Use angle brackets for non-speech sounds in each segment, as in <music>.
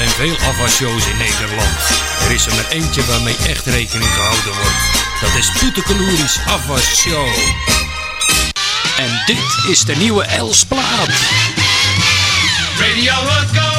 zijn veel afwasshows in Nederland. Er is er maar eentje waarmee echt rekening gehouden wordt. Dat is Poetekeloeris Afwasshow. En dit is de nieuwe Elsplaat. Radio Go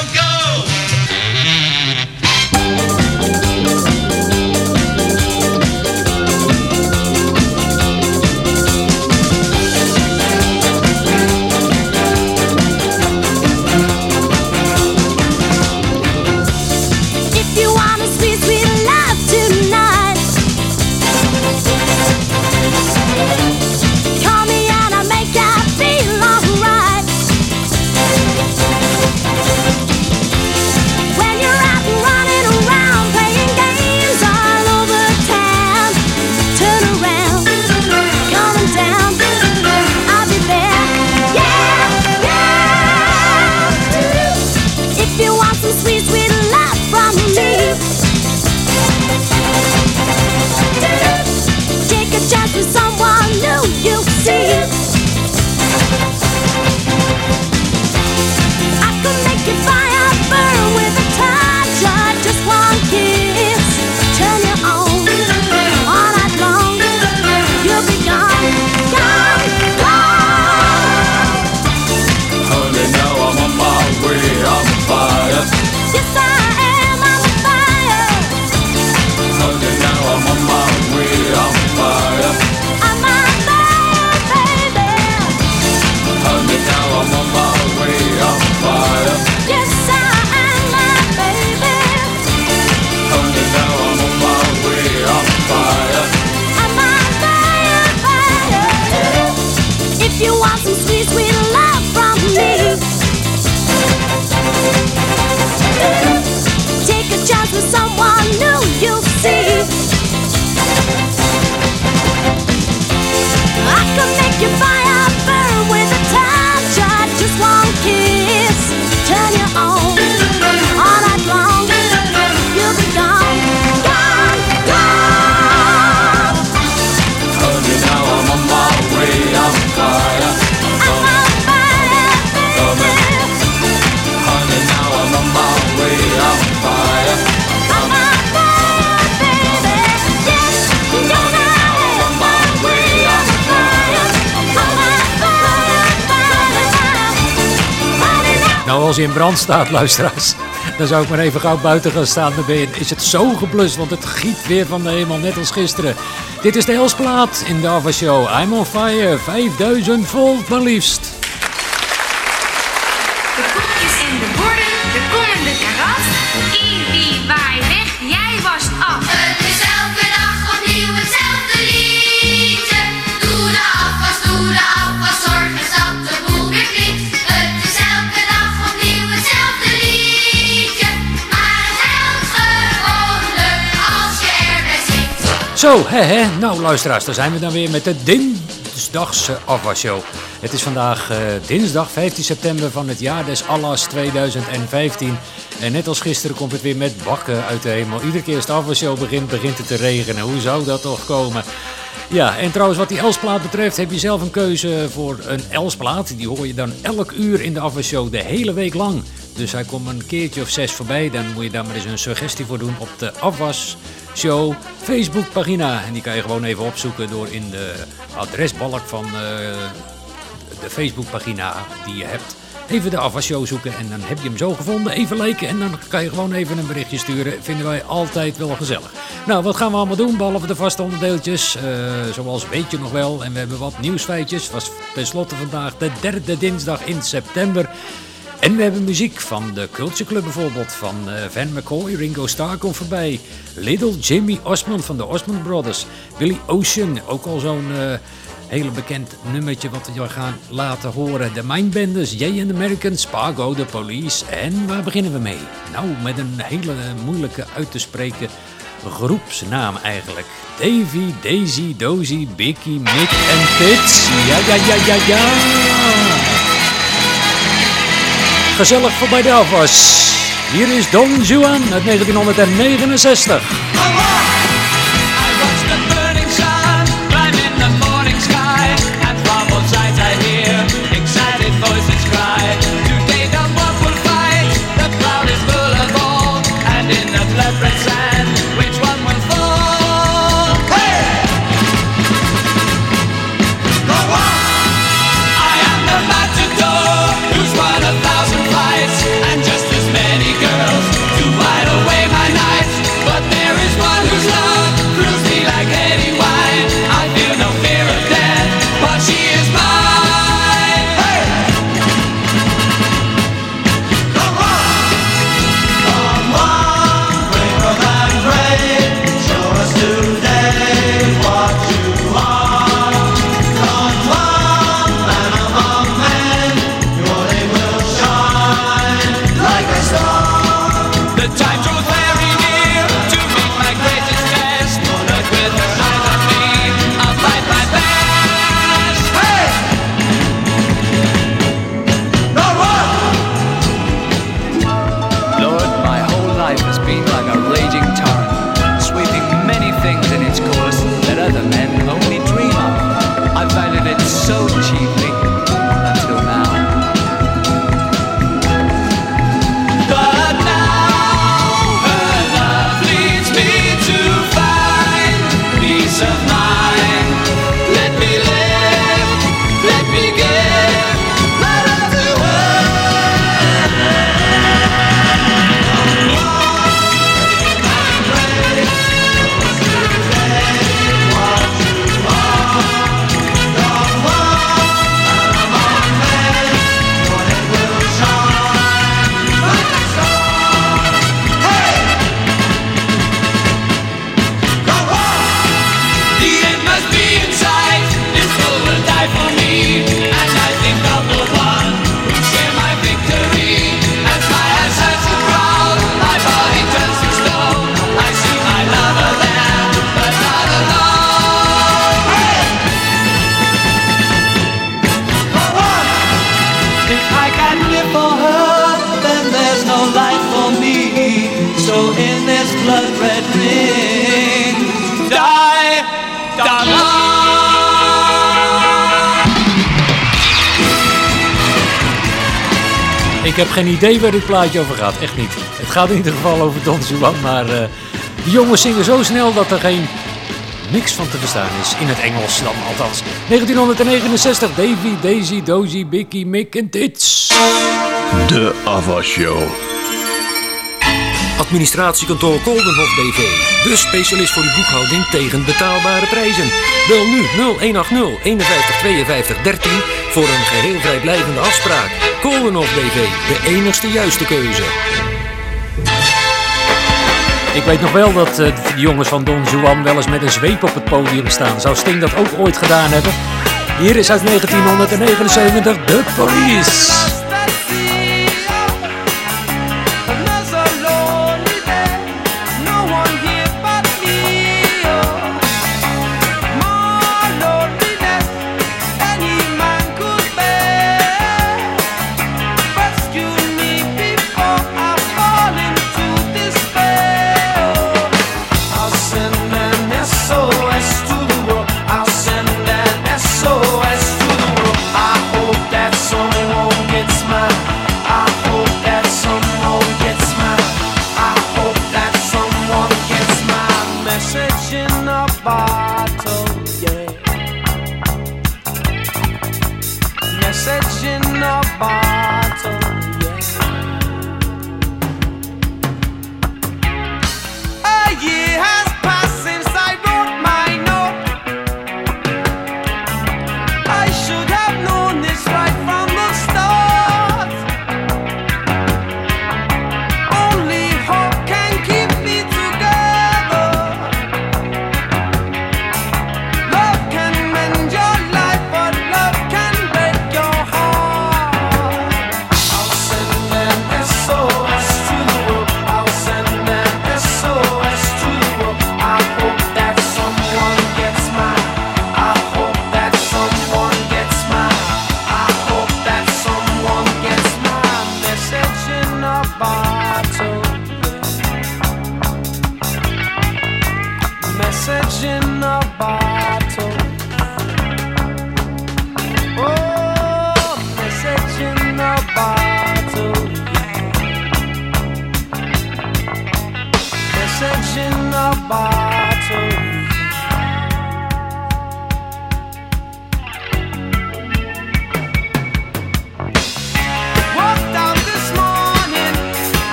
in brand staat, luisteraars, dan zou ik maar even gauw buiten gaan staan. Dan ben je, is het zo geblust, want het giet weer van de hemel, net als gisteren. Dit is de Elsplaat in de Ava Show. I'm on fire, 5000 volt maar liefst. Zo, hè. Nou, luisteraars, daar zijn we dan weer met de dinsdagse afwasshow. Het is vandaag uh, dinsdag 15 september van het jaar des Allahs 2015. En net als gisteren komt het weer met bakken uit de hemel. Iedere keer als de afwasshow begint, begint het te regenen. Hoe zou dat toch komen? Ja, en trouwens wat die Elsplaat betreft heb je zelf een keuze voor een Elsplaat. Die hoor je dan elk uur in de afwasshow de hele week lang. Dus hij komt een keertje of zes voorbij. Dan moet je daar maar eens een suggestie voor doen op de afwas Show Facebookpagina. En die kan je gewoon even opzoeken door in de adresbalk van uh, de Facebookpagina die je hebt. Even de Show zoeken en dan heb je hem zo gevonden. Even liken en dan kan je gewoon even een berichtje sturen. Vinden wij altijd wel gezellig. Nou, wat gaan we allemaal doen behalve de vaste onderdeeltjes? Uh, zoals weet je nog wel. En we hebben wat nieuwsfeitjes. Was tenslotte vandaag de derde dinsdag in september. En we hebben muziek van de Culture Club bijvoorbeeld, van uh, Van McCoy, Ringo Starr komt voorbij. Little Jimmy Osmond van de Osmond Brothers. Billy Ocean, ook al zo'n uh, hele bekend nummertje wat we gaan laten horen. De Mindbenders, Jay and American, Spargo, The Police. En waar beginnen we mee? Nou, met een hele moeilijke uit te spreken groepsnaam eigenlijk. Davy, Daisy, Dozy, Bicky, Mick en Pits. Ja, ja, ja, ja, ja gezellig voorbij de afwas. Hier is Don Juan uit 1969. Ik heb geen idee waar dit plaatje over gaat, echt niet. Het gaat in ieder geval over Don Juan, maar uh, die jongens zingen zo snel dat er geen niks van te verstaan is. In het Engels dan althans. 1969, Davy, Daisy, Dozy, Bicky, Mick en Tits. De Ava Show. Administratiekantoor Koldenhof BV. De specialist voor uw boekhouding tegen betaalbare prijzen. Bel nu 0180 51 52 13 voor een geheel vrijblijvende afspraak. Koldenhof BV, de enigste juiste keuze. Ik weet nog wel dat uh, de jongens van Don Juan wel eens met een zweep op het podium staan. Zou Sting dat ook ooit gedaan hebben? Hier is uit 1979 The Police.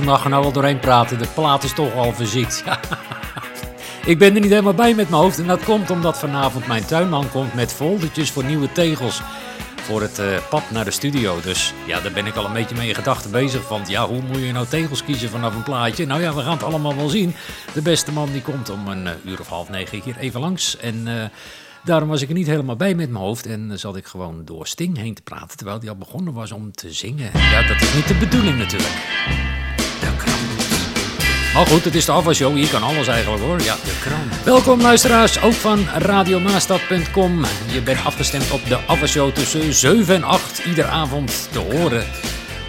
Mag er nou wel doorheen praten. De plaat is toch al verziekt. <laughs> ik ben er niet helemaal bij met mijn hoofd. En dat komt omdat vanavond mijn tuinman komt met foldertjes voor nieuwe tegels. Voor het uh, pad naar de studio. Dus ja, daar ben ik al een beetje mee in gedachten bezig. Want ja, hoe moet je nou tegels kiezen vanaf een plaatje? Nou ja, we gaan het allemaal wel zien. De beste man die komt om een uh, uur of half negen hier even langs. En... Uh, Daarom was ik er niet helemaal bij met mijn hoofd en zat ik gewoon door Sting heen te praten terwijl hij al begonnen was om te zingen. Ja, dat is niet de bedoeling natuurlijk. Maar goed, het is de afwasshow. Hier kan alles eigenlijk hoor. Ja, de krant. Welkom luisteraars, ook van radiomaastad.com. Je bent afgestemd op de afwasshow tussen 7 en 8 iedere avond te horen.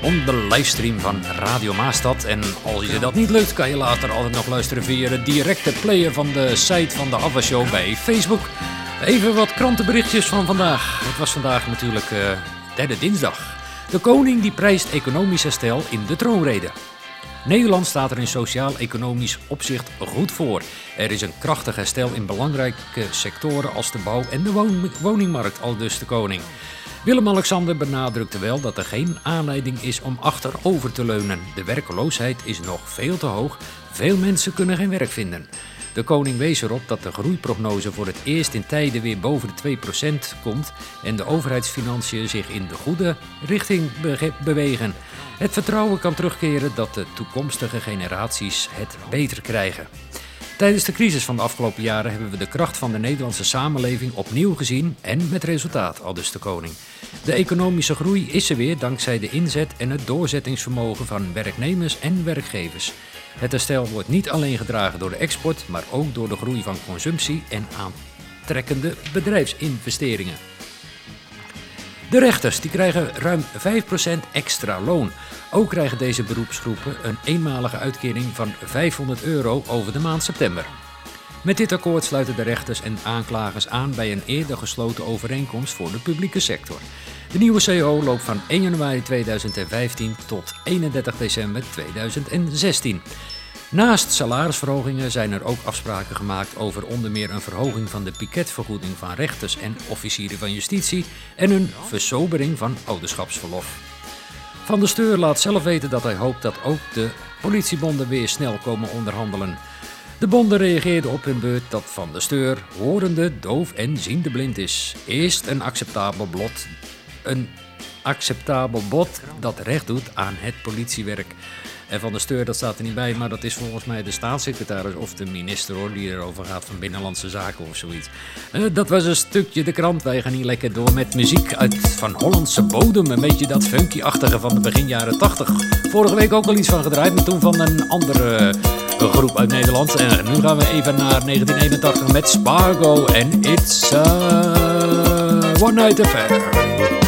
Op de livestream van Radio Maastad. En als je dat niet lukt, kan je later altijd nog luisteren via de directe player van de site van de afwasshow bij Facebook. Even wat krantenberichtjes van vandaag. Het was vandaag natuurlijk uh, derde dinsdag. De koning die prijst economisch herstel in de troonrede. Nederland staat er in sociaal-economisch opzicht goed voor. Er is een krachtig herstel in belangrijke sectoren als de bouw en de woningmarkt, al dus de koning. Willem-Alexander benadrukte wel dat er geen aanleiding is om achterover te leunen. De werkeloosheid is nog veel te hoog. Veel mensen kunnen geen werk vinden. De koning wees erop dat de groeiprognose voor het eerst in tijden weer boven de 2% komt en de overheidsfinanciën zich in de goede richting bewegen. Het vertrouwen kan terugkeren dat de toekomstige generaties het beter krijgen. Tijdens de crisis van de afgelopen jaren hebben we de kracht van de Nederlandse samenleving opnieuw gezien en met resultaat, aldus de koning. De economische groei is er weer dankzij de inzet en het doorzettingsvermogen van werknemers en werkgevers. Het herstel wordt niet alleen gedragen door de export, maar ook door de groei van consumptie en aantrekkende bedrijfsinvesteringen. De rechters die krijgen ruim 5% extra loon. Ook krijgen deze beroepsgroepen een eenmalige uitkering van 500 euro over de maand september. Met dit akkoord sluiten de rechters en aanklagers aan bij een eerder gesloten overeenkomst voor de publieke sector. De nieuwe CO loopt van 1 januari 2015 tot 31 december 2016. Naast salarisverhogingen zijn er ook afspraken gemaakt over onder meer een verhoging van de piketvergoeding van rechters en officieren van justitie en een versobering van ouderschapsverlof. Van der Steur laat zelf weten dat hij hoopt dat ook de politiebonden weer snel komen onderhandelen. De bonden reageerden op hun beurt dat Van der Steur horende, doof en ziende blind is. Eerst een acceptabel blot, een acceptabel bod dat recht doet aan het politiewerk. En Van der Steur, dat staat er niet bij, maar dat is volgens mij de staatssecretaris of de minister hoor, die erover gaat van Binnenlandse Zaken of zoiets. Eh, dat was een stukje de krant. Wij gaan hier lekker door met muziek uit van Hollandse bodem. Een beetje dat funky-achtige van de begin jaren 80. Vorige week ook al iets van gedraaid, maar toen van een andere groep uit Nederland. En nu gaan we even naar 1981 met Spargo en It's a One Night Affair.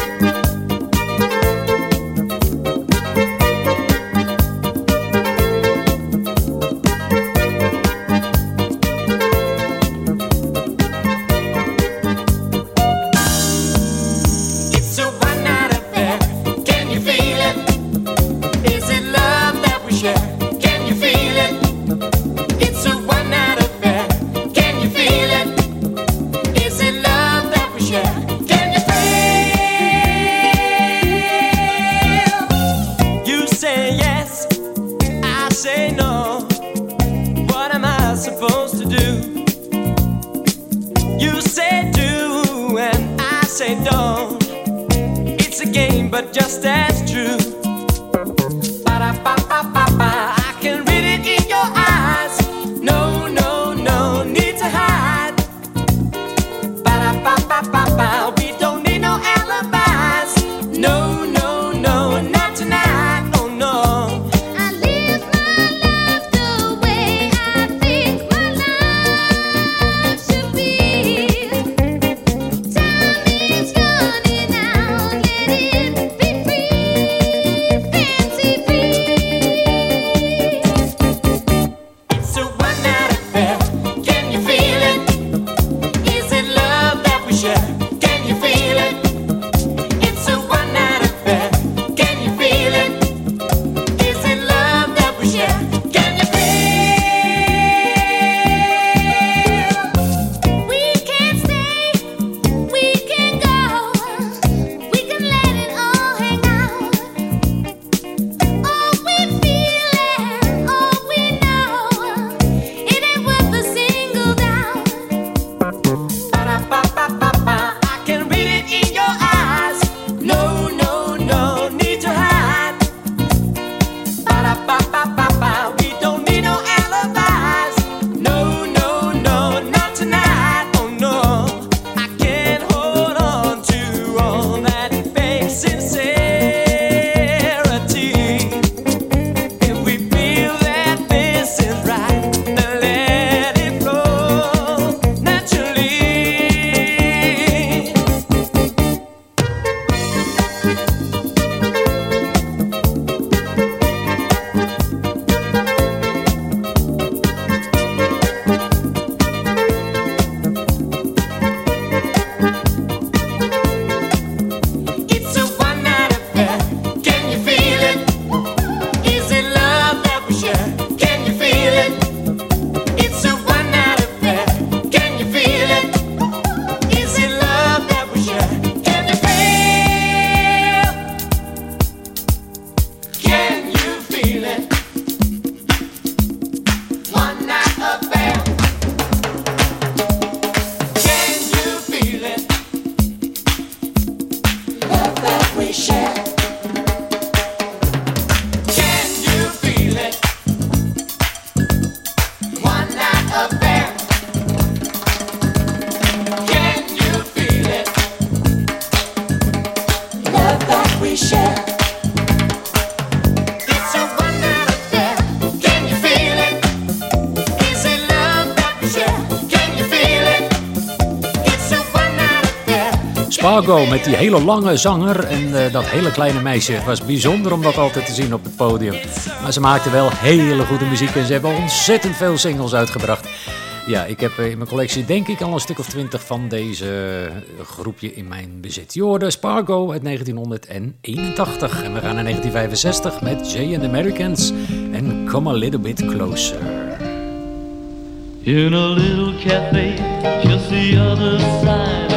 Met die hele lange zanger en eh, dat hele kleine meisje. Het was bijzonder om dat altijd te zien op het podium. Maar ze maakten wel hele goede muziek en ze hebben ontzettend veel singles uitgebracht. Ja, ik heb eh, in mijn collectie denk ik al een stuk of twintig van deze eh, groepje in mijn bezit. Je Spargo uit 1981 en we gaan naar 1965 met Jay and the Americans en Come a Little Bit Closer. In a little cafe just the other side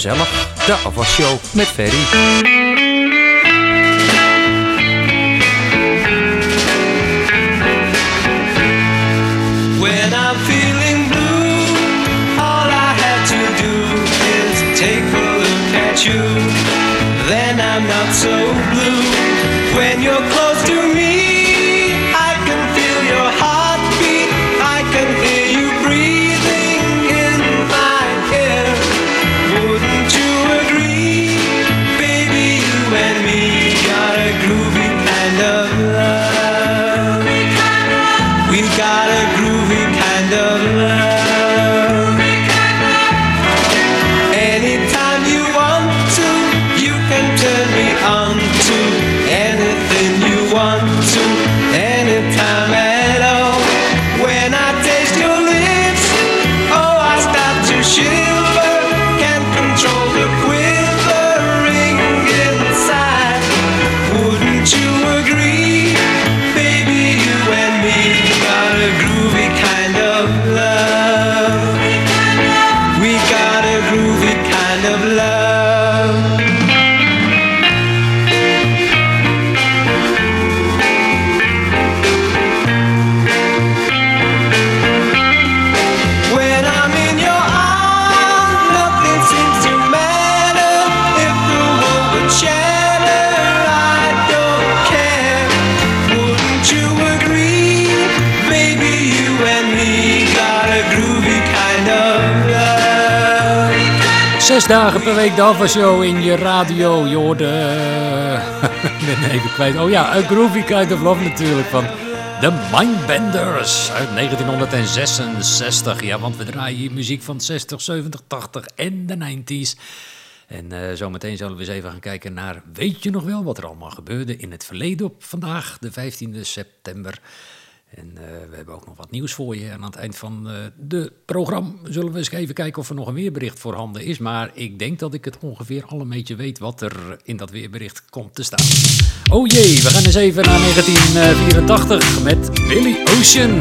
gezellig. De Avashow met Ferry. you, then I'm not so blue when you're close. Dagen per week de Alpha Show in je radio. Je hoorde... eh, <laughs> ik ben even kwijt. Oh ja, A Groovy Kind of Love natuurlijk van The Mindbenders uit 1966. Ja, want we draaien hier muziek van 60, 70, 80 en de 90s. En eh, zometeen zullen we eens even gaan kijken naar... Weet je nog wel wat er allemaal gebeurde in het verleden op vandaag, de 15e september... En eh, we hebben ook nog wat nieuws voor je. En aan het eind van eh de programma zullen we eens even kijken of er nog een weerbericht voorhanden is. Maar ik denk dat ik het ongeveer al een beetje weet wat er in dat weerbericht komt te staan. Oh jee, we gaan eens even naar 1984 met Billy Ocean.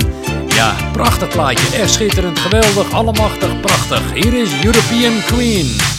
Ja, prachtig plaatje. Echt schitterend, geweldig, allemachtig, prachtig. Hier is European Queen.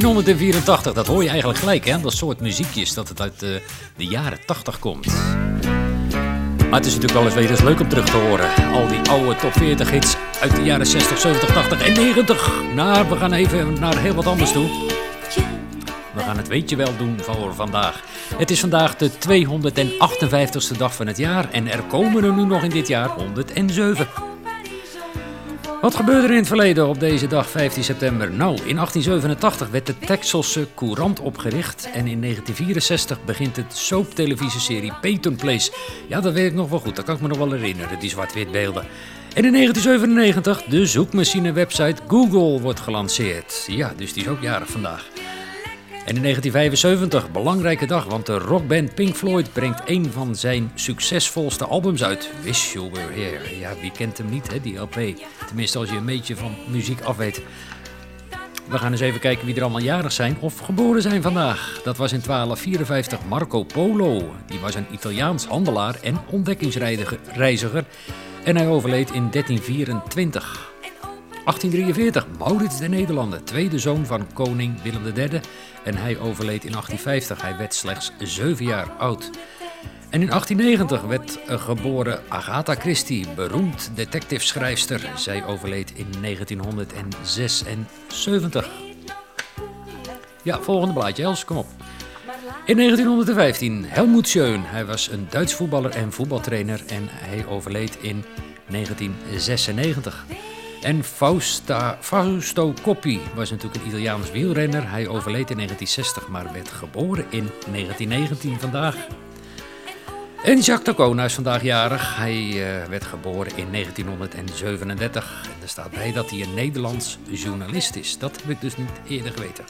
1984, dat hoor je eigenlijk gelijk, hè? Dat soort muziekjes, dat het uit eh, de jaren 80 komt. Maar het is natuurlijk wel eens weer eens leuk om terug te horen. Al die oude top 40 hits uit de jaren 60, 70, 80 en 90. Nou, we gaan even naar heel wat anders toe. We gaan het weet je wel doen voor vandaag. Het is vandaag de 258ste dag van het jaar en er komen er nu nog in dit jaar 107. Wat gebeurde er in het verleden op deze dag 15 september? Nou, in 1887 werd de Texelse Courant opgericht en in 1964 begint de soaptelevisieserie Peyton Place. Ja, dat weet ik nog wel goed, dat kan ik me nog wel herinneren, die zwart-wit beelden. En in 1997 de zoekmachine website Google wordt gelanceerd. Ja, dus die is ook jarig vandaag. En in 1975, belangrijke dag, want de rockband Pink Floyd brengt een van zijn succesvolste albums uit. Wish You Were Here. Ja, wie kent hem niet, hè, die LP? Tenminste, als je een beetje van muziek af weet. We gaan eens even kijken wie er allemaal jarig zijn of geboren zijn vandaag. Dat was in 1254 Marco Polo. Die was een Italiaans handelaar en ontdekkingsreiziger. En hij overleed in 1324. 1843, Maurits de Nederlander, tweede zoon van koning Willem III. En hij overleed in 1850. Hij werd slechts 7 jaar oud. En in 1890 werd geboren Agatha Christie, beroemd detectiveschrijfster. Zij overleed in 1976. Ja, volgende blaadje, Els, kom op. In 1915, Helmut Schön. Hij was een Duits voetballer en voetbaltrainer en hij overleed in 1996. En Fausta, Fausto Coppi was natuurlijk een Italiaans wielrenner. Hij overleed in 1960, maar werd geboren in 1919 vandaag. En Jacques Tacona is vandaag jarig. Hij eh, werd geboren in 1937. En er staat bij dat hij een Nederlands journalist is. Dat heb ik dus niet eerder geweten.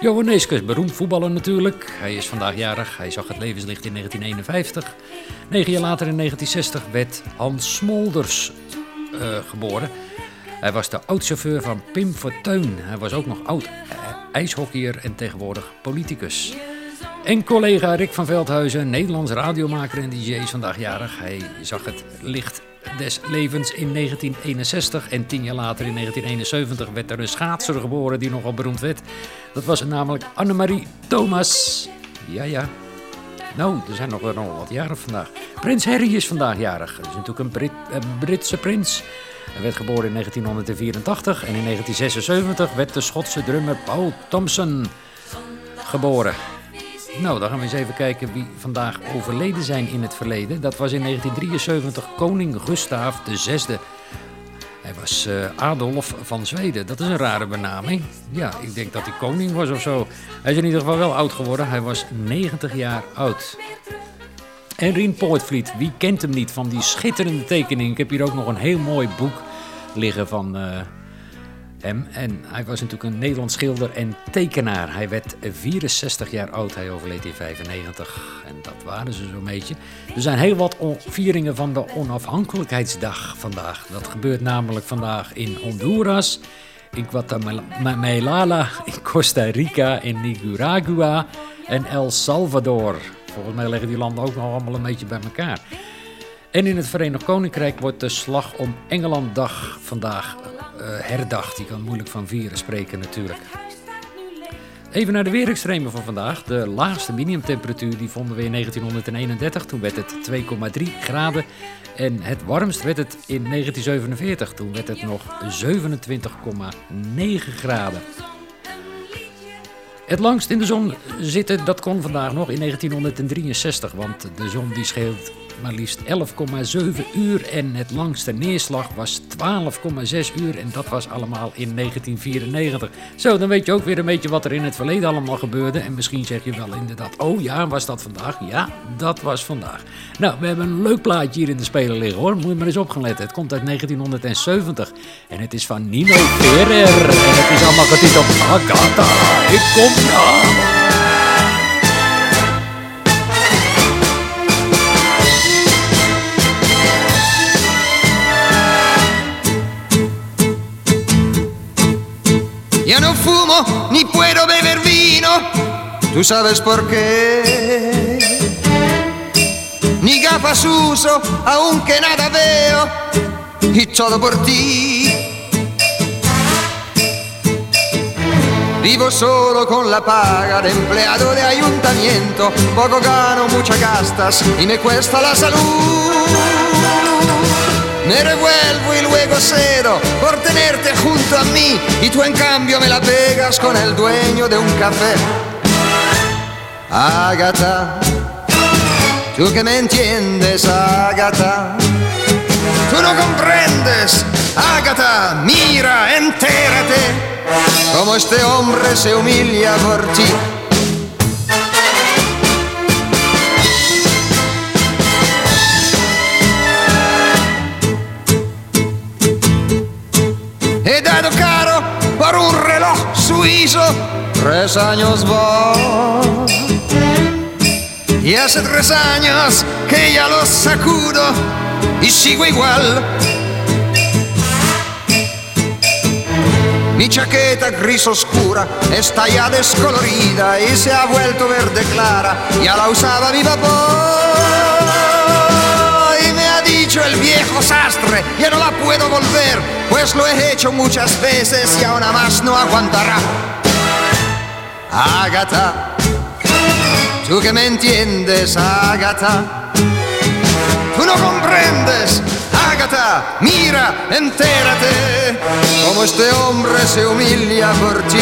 Johan Neeskens, beroemd voetballer natuurlijk. Hij is vandaag jarig. Hij zag het levenslicht in 1951. Negen jaar later in 1960 werd Hans Smolders eh, geboren. Hij was de oud-chauffeur van Pim Fortuyn. Hij was ook nog oud eh, ijshockeyer en tegenwoordig politicus. En collega Rick van Veldhuizen, Nederlands radiomaker en DJ, is vandaag jarig. Hij zag het licht des levens in 1961 en tien jaar later in 1971 werd er een schaatser geboren die nogal beroemd werd. Dat was namelijk Annemarie Thomas. Ja, ja. Nou, er zijn nog wel wat jaren vandaag. Prins Harry is vandaag jarig. Dat is natuurlijk een, een Britse prins. Hij werd geboren in 1984 en in 1976 werd de Schotse drummer Paul Thompson geboren. Nou, dan gaan we eens even kijken wie vandaag overleden zijn in het verleden. Dat was in 1973 koning Gustaaf VI. Hij was eh, Adolf van Zweden. Dat is een rare benaming. Ja, ik denk dat hij koning was of zo. Hij is in ieder geval wel oud geworden. Hij was 90 jaar oud. En Rien Poortvliet, wie kent hem niet van die schitterende tekening? Ik heb hier ook nog een heel mooi boek liggen van eh, En hij was natuurlijk een Nederlands schilder en tekenaar. Hij werd 64 jaar oud, hij overleed in 95. En dat waren ze zo'n beetje. Er zijn heel wat vieringen van de onafhankelijkheidsdag vandaag. Dat gebeurt namelijk vandaag in Honduras, in Guatemala, in Costa Rica, in Nicaragua en El Salvador. Volgens mij liggen die landen ook nog allemaal een beetje bij elkaar. En in het Verenigd Koninkrijk wordt de Slag om Engelanddag vandaag eh, herdacht. Je kan moeilijk van vieren spreken natuurlijk. Even naar de weerextremen van vandaag. De laagste minimumtemperatuur die vonden we in 1931. Toen werd het 2,3 graden. En het warmst werd het in 1947. Toen werd het nog 27,9 graden. Het langst in de zon zitten, dat kon vandaag nog in 1963. Want de zon die scheelt maar liefst 11,7 uur. En het langste neerslag was 12,6 uur. En dat was allemaal in 1994. Zo, dan weet je ook weer een beetje wat er in het verleden allemaal gebeurde. En misschien zeg je wel inderdaad, oh ja, was dat vandaag? Ja, dat was vandaag. Nou, we hebben een leuk plaatje hier in de speler liggen hoor. Moet je maar eens op gaan letten. Het komt uit 1970. En het is van Nino Ferrer. En het is allemaal getiteld Agatha. Ik kom ja. Ni puedo beber vino, tú sabes por qué. Ni gafas uso, aunque nada veo, y todo por ti. Vivo solo con la paga de empleado de ayuntamiento, poco gano, muchas gastas y me cuesta la salud. Me revuelvo y luego cedo por tenerte junto a mí y tú en cambio me la pegas con el dueño de un café. Ágata, tú que me entiendes, Ágata. Tú no comprendes, Ágata, mira, entérate cómo este hombre se humilla por ti. Tres años va. Y hace tres años que ya los sacudo y sigo igual. Mi chaqueta gris oscura está ya descolorida y se ha vuelto verde clara. Ya la usaba mi papá. Dicho el viejo sastre, ya no la puedo volver, pues lo he hecho muchas veces y ahora más no aguantará. Agatha, tú que me entiendes, Agatha. Tú no comprendes, Agatha, mira, entérate, cómo este hombre se humilla por ti.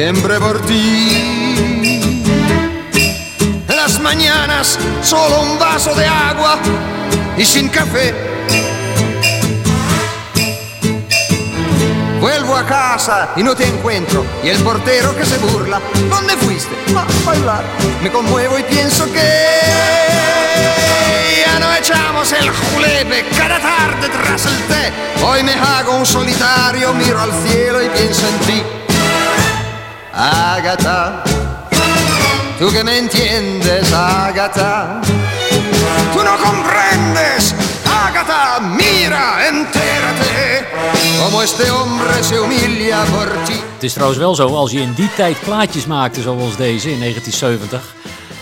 Siempre por ti. Las mañanas solo un vaso de agua y sin café. Vuelvo a casa y no te encuentro. Y el portero que se burla. ¿Dónde fuiste? A bailar. Me conmuevo y pienso que ya no echamos el julepe cada tarde tras el té. Hoy me hago un solitario, miro al cielo y pienso en ti. Agatha, tú que me entiendes, Agatha. Tú no comprendes, Agatha, mira, entérate, cómo este hombre se humilla por ti. Het is trouwens wel zo, als je in die tijd plaatjes maakte zoals deze in 1970,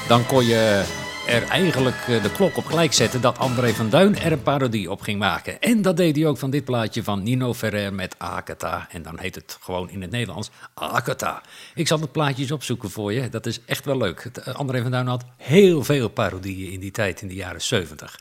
dan kon je er eigenlijk eh, de klok op gelijk zetten dat André van Duin er een parodie op ging maken. En dat deed hij ook van dit plaatje van Nino Ferrer met Akata. En dan heet het gewoon in het Nederlands Akata. Ik zal het plaatjes opzoeken voor je, dat is echt wel leuk. Eh, André van Duin had heel veel parodieën in die tijd, in de jaren 70.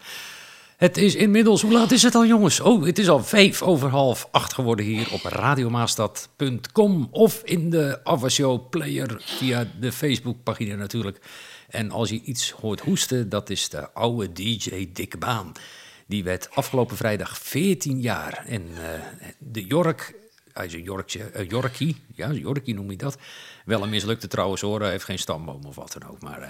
Het is inmiddels, hoe laat is het al jongens? Oh, het is al vijf over half acht geworden hier op radiomaastad.com of in de Ava Show player via de Facebookpagina natuurlijk. En als je iets hoort hoesten, dat is de oude DJ Dick Baan. Die werd afgelopen vrijdag 14 jaar. En eh, de Jork, hij is een Jorkje, eh, Jorkie, ja, Jorkie noem je dat. Wel een mislukte trouwens hoor, hij heeft geen stamboom of wat dan ook. Maar eh,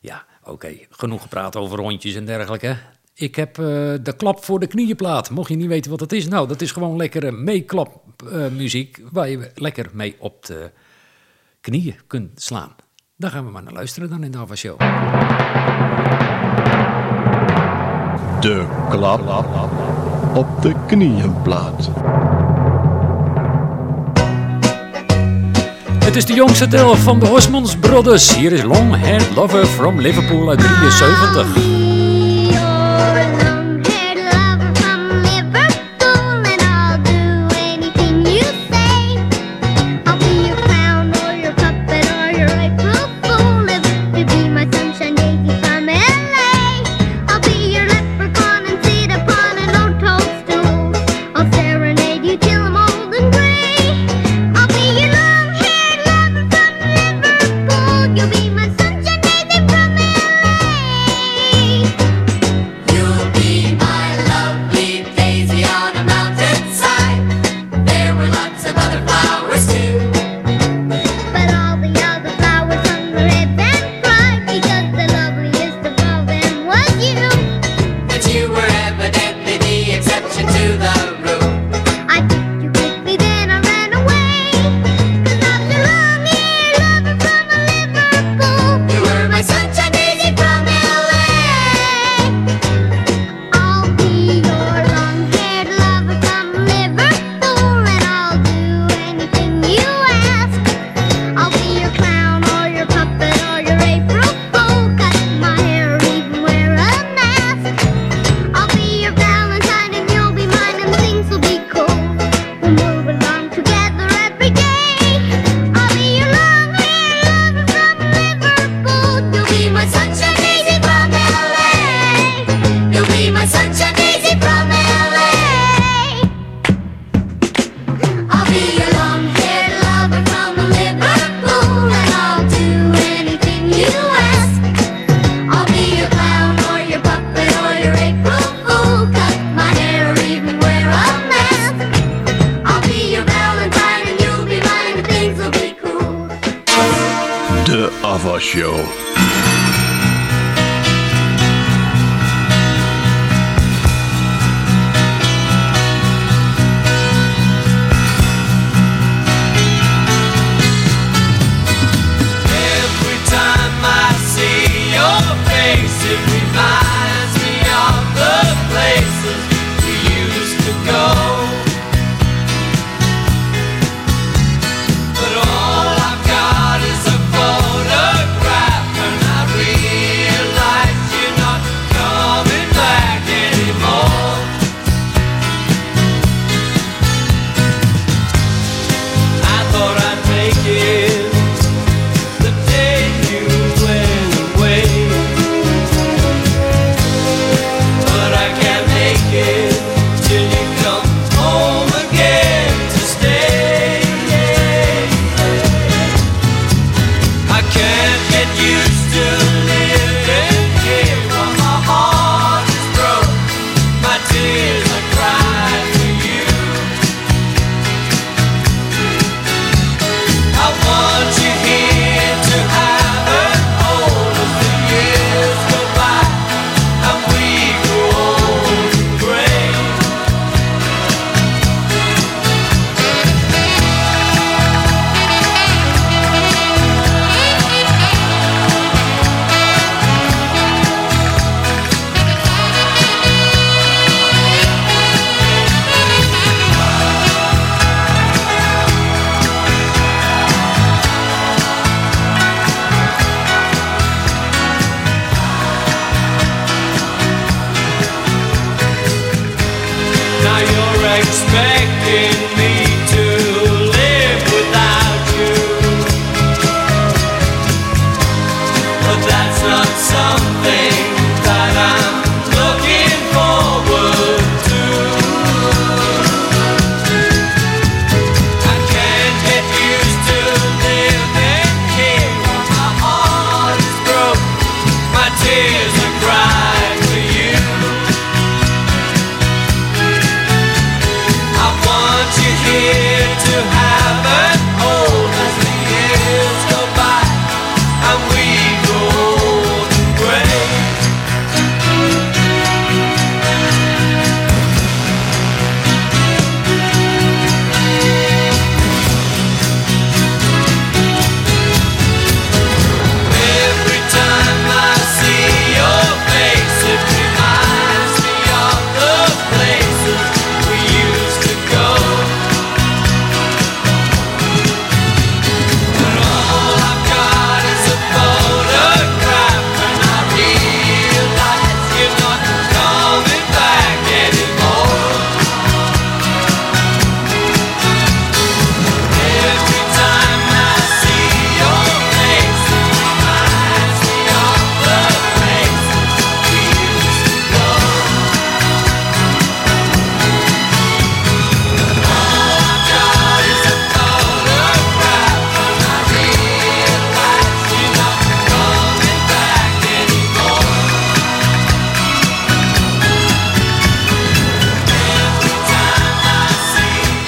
ja, oké, genoeg gepraat over hondjes en dergelijke. Ik heb de klap voor de knieënplaat. Mocht je niet weten wat dat is, nou, dat is gewoon lekkere meeklapmuziek muziek waar je lekker mee op de knieën kunt slaan. Daar gaan we maar naar luisteren dan in de Ava Show. De klap op de knieënplaat. Het is de jongste deel van de Osmonds Brothers. Hier is Long Haired Lover from Liverpool uit 73.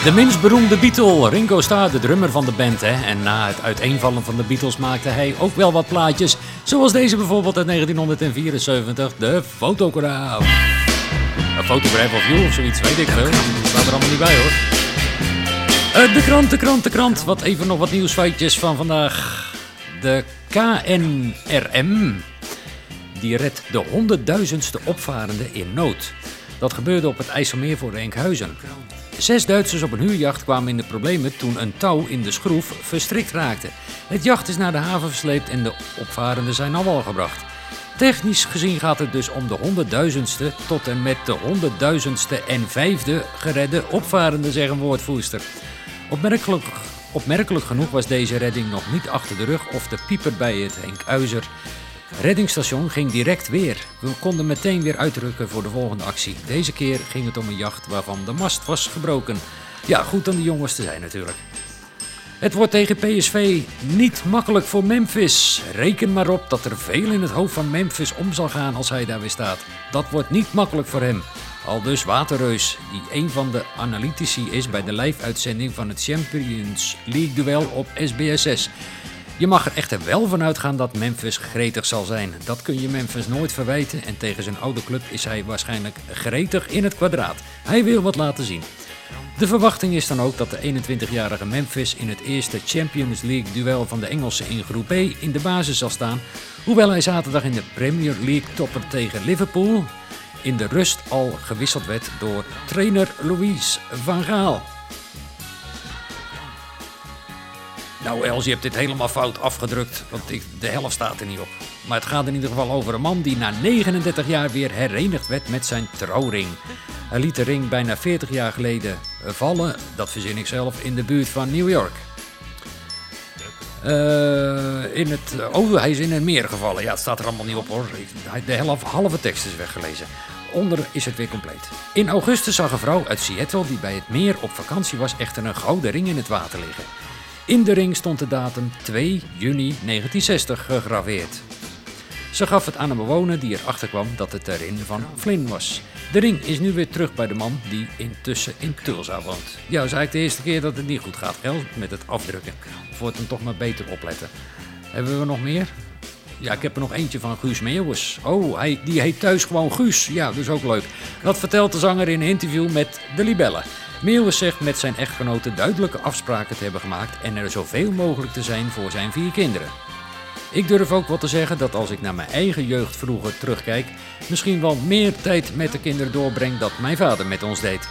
De minst beroemde Beatle, Ringo Starr, de drummer van de band. Hè? En na het uiteenvallen van de Beatles maakte hij ook wel wat plaatjes. Zoals deze bijvoorbeeld uit 1974, de Fotograaf. Een Photograph of You of zoiets, weet ik veel. Dat staat er allemaal niet bij hoor. Eh, de krant, de krant, de krant. Wat even nog wat nieuwsfeitjes van vandaag. De KNRM die redt de honderdduizendste opvarende in nood. Dat gebeurde op het IJsselmeer voor Enkhuizen. Zes Duitsers op een huurjacht kwamen in de problemen toen een touw in de schroef verstrikt raakte. Het jacht is naar de haven versleept en de opvarenden zijn al wal gebracht. Technisch gezien gaat het dus om de honderdduizendste tot en met de honderdduizendste en vijfde geredde opvarende, zegt een woordvoerster. Opmerkelijk, opmerkelijk genoeg was deze redding nog niet achter de rug of de pieper bij het Enkhuizer reddingsstation ging direct weer. We konden meteen weer uitrukken voor de volgende actie. Deze keer ging het om een jacht waarvan de mast was gebroken. Ja, goed om de jongens te zijn natuurlijk. Het wordt tegen PSV niet makkelijk voor Memphis. Reken maar op dat er veel in het hoofd van Memphis om zal gaan als hij daar weer staat. Dat wordt niet makkelijk voor hem. Al dus Waterreus, die een van de analytici is bij de live-uitzending van het Champions League-duel op SBS6. Je mag er echter wel van uitgaan dat Memphis gretig zal zijn. Dat kun je Memphis nooit verwijten en tegen zijn oude club is hij waarschijnlijk gretig in het kwadraat. Hij wil wat laten zien. De verwachting is dan ook dat de 21-jarige Memphis in het eerste Champions League duel van de Engelsen in groep B in de basis zal staan, hoewel hij zaterdag in de Premier League topper tegen Liverpool in de rust al gewisseld werd door trainer Louis van Gaal. Nou Els, je hebt dit helemaal fout afgedrukt, want de helft staat er niet op. Maar het gaat in ieder geval over een man die na 39 jaar weer herenigd werd met zijn trouwring. Hij liet de ring bijna 40 jaar geleden vallen, dat verzin ik zelf, in de buurt van New York. Eh, in het, oh, hij is in een meer gevallen. Ja, het staat er allemaal niet op hoor. De helft, halve tekst is weggelezen. Onder is het weer compleet. In augustus zag een vrouw uit Seattle die bij het meer op vakantie was echter een gouden ring in het water liggen. In de ring stond de datum 2 juni 1960 gegraveerd. Ze gaf het aan een bewoner die erachter kwam dat het de ring van Flynn was. De ring is nu weer terug bij de man die intussen in Tulsa woont. Ja, dat is eigenlijk de eerste keer dat het niet goed gaat, El, met het afdrukken. Hem toch maar beter opletten. Hebben we nog meer? Ja, ik heb er nog eentje van Guus Meeuwis. Oh, hij, die heet thuis gewoon Guus. Ja, is ook leuk. Dat vertelt de zanger in een interview met De Libelle. Meeuwis zegt met zijn echtgenote duidelijke afspraken te hebben gemaakt en er zoveel mogelijk te zijn voor zijn vier kinderen. Ik durf ook wel te zeggen dat als ik naar mijn eigen jeugd vroeger terugkijk, misschien wel meer tijd met de kinderen doorbreng dat mijn vader met ons deed.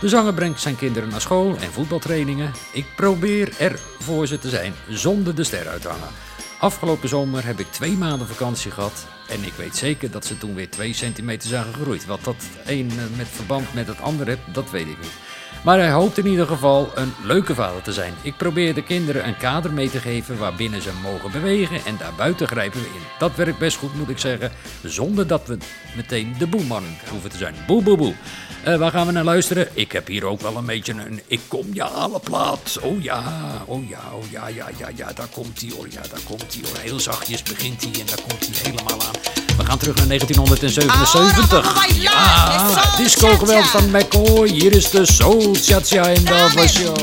De zanger brengt zijn kinderen naar school en voetbaltrainingen. Ik probeer er voor ze te zijn, zonder de ster uit te hangen. Afgelopen zomer heb ik twee maanden vakantie gehad en ik weet zeker dat ze toen weer 2 centimeter zijn gegroeid. Wat dat een eh, met verband met het andere dat weet ik niet. Maar hij hoopt in ieder geval een leuke vader te zijn. Ik probeer de kinderen een kader mee te geven waarbinnen ze mogen bewegen en daarbuiten grijpen we in. Dat werkt best goed moet ik zeggen, zonder dat we meteen de boeman hoeven te zijn. Boe boe boe. Eh, waar gaan we naar luisteren? Ik heb hier ook wel een beetje een ik kom je halen plaat. Oh ja, oh ja, oh ja, ja, ja, ja, daar komt hij hoor, ja, daar komt hij hoor. Heel zachtjes begint hij en daar komt hij helemaal aan. We gaan terug naar 1977. Ja, disco geweld van McCoy. Hier is de Soul Cha Cha in de Show.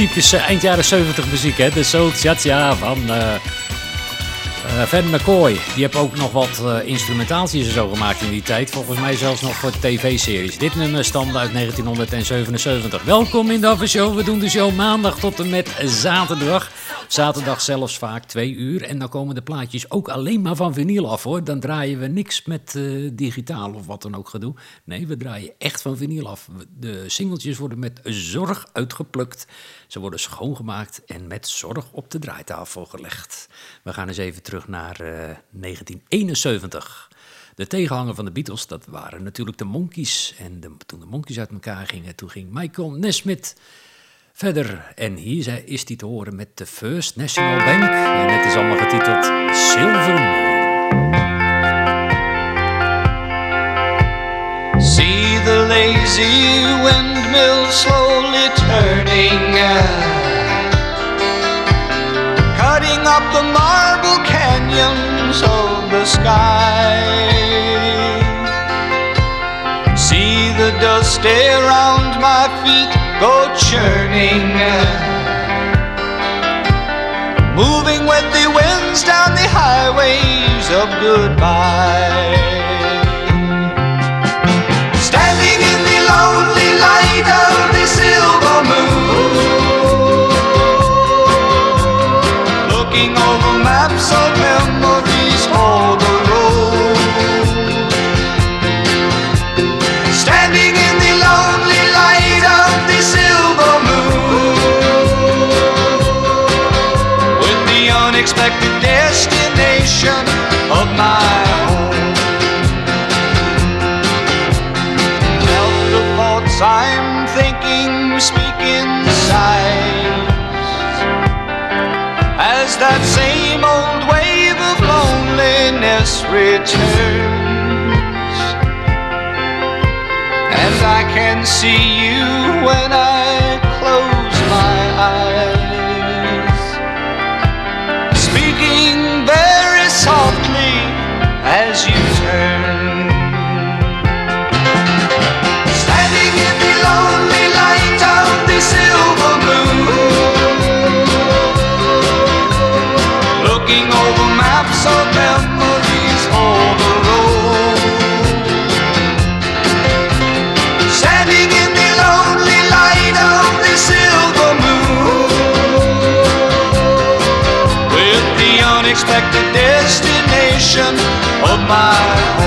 Typische eind jaren 70 muziek, hè? De Soul Cha-Cha van eh eh, Van McCoy. Die heeft ook nog wat eh, instrumentaties en zo gemaakt in die tijd. Volgens mij zelfs nog voor tv-series. Dit nummer stamt uit 1977. Welkom in de Show. We doen de show maandag tot en met zaterdag. Zaterdag zelfs vaak twee uur. En dan komen de plaatjes ook alleen maar van vinyl af hoor. Dan draaien we niks met eh, digitaal of wat dan ook gedoe. Nee, we draaien echt van vinyl af. De singeltjes worden met zorg uitgeplukt. Ze worden schoongemaakt en met zorg op de draaitafel gelegd. We gaan eens even terug naar eh, 1971. De tegenhanger van de Beatles, dat waren natuurlijk de Monkees. En toen de Monkees uit elkaar gingen, toen ging Michael Nesmith verder. En hier zij- is te horen met de First National Bank. En het is allemaal getiteld Silver Moon. See the lazy windmill slowly turning, cutting up the marble canyons of the sky. See the dust around my feet go churning, moving with the winds down the highways of goodbye. Can see you when I close my eyes. Speaking very softly as you turn my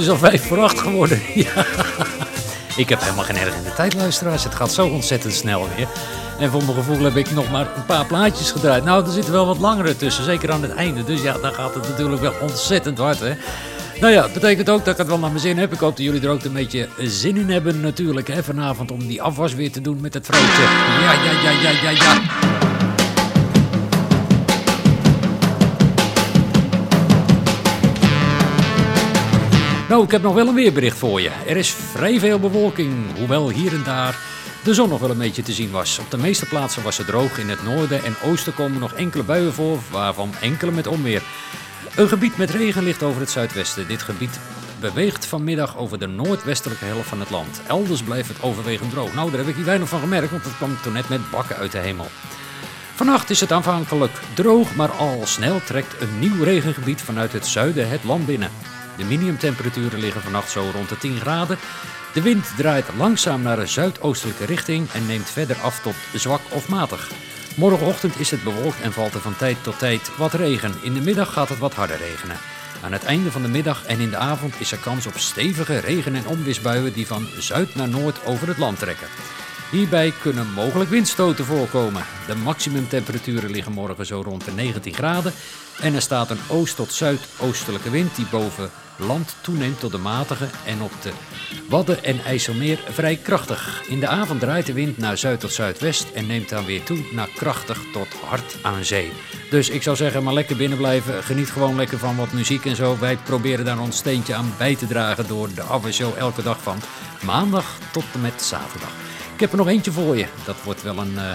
is al vijf voor acht geworden. <laughs> Ja. Ik heb helemaal geen erg in de tijd, luisteraars. Het gaat zo ontzettend snel weer. En voor mijn gevoel heb ik nog maar een paar plaatjes gedraaid. Nou, er zitten wel wat langere tussen, zeker aan het einde. Dus ja, dan gaat het natuurlijk wel ontzettend hard, hè. Nou ja, dat betekent ook dat ik het wel naar mijn zin heb. Ik hoop dat jullie er ook een beetje zin in hebben natuurlijk, hè, vanavond. Om die afwas weer te doen met het vrouwtje. Ja, ja, ja, ja, ja, ja. Nou, ik heb nog wel een weerbericht voor je. Er is vrij veel bewolking, hoewel hier en daar de zon nog wel een beetje te zien was. Op de meeste plaatsen was het droog. In het noorden en oosten komen nog enkele buien voor, waarvan enkele met onweer. Een gebied met regen ligt over het zuidwesten. Dit gebied beweegt vanmiddag over de noordwestelijke helft van het land. Elders blijft het overwegend droog. Nou, daar heb ik hier weinig van gemerkt, want het kwam toen net met bakken uit de hemel. Vannacht is het aanvankelijk droog, maar al snel trekt een nieuw regengebied vanuit het zuiden het land binnen. De minimumtemperaturen liggen vannacht zo rond de 10 graden. De wind draait langzaam naar een zuidoostelijke richting en neemt verder af tot zwak of matig. Morgenochtend is het bewolkt en valt er van tijd tot tijd wat regen. In de middag gaat het wat harder regenen. Aan het einde van de middag en in de avond is er kans op stevige regen- en onweersbuien die van zuid naar noord over het land trekken. Hierbij kunnen mogelijk windstoten voorkomen. De maximumtemperaturen liggen morgen zo rond de 19 graden en er staat een oost- tot zuidoostelijke wind die boven land toeneemt tot de matige en op de Wadden en IJsselmeer vrij krachtig. In de avond draait de wind naar zuid tot zuidwest en neemt dan weer toe naar krachtig tot hard aan zee. Dus ik zou zeggen, maar lekker binnen blijven. Geniet gewoon lekker van wat muziek en zo. Wij proberen daar ons steentje aan bij te dragen door de Show elke dag van maandag tot en met zaterdag. Ik heb er nog eentje voor je. Dat wordt wel een, eh,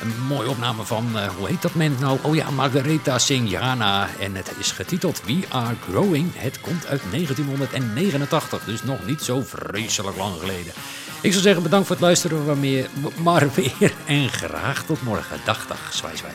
een mooie opname van, eh, hoe heet dat mens nou? Oh ja, Margareta Singhana. En het is getiteld We Are Growing. Het komt uit 1989, dus nog niet zo vreselijk lang geleden. Ik zou zeggen, bedankt voor het luisteren, maar, maar weer. <laughs> En graag tot morgen. Dag, dag. Zwaai, zwaai.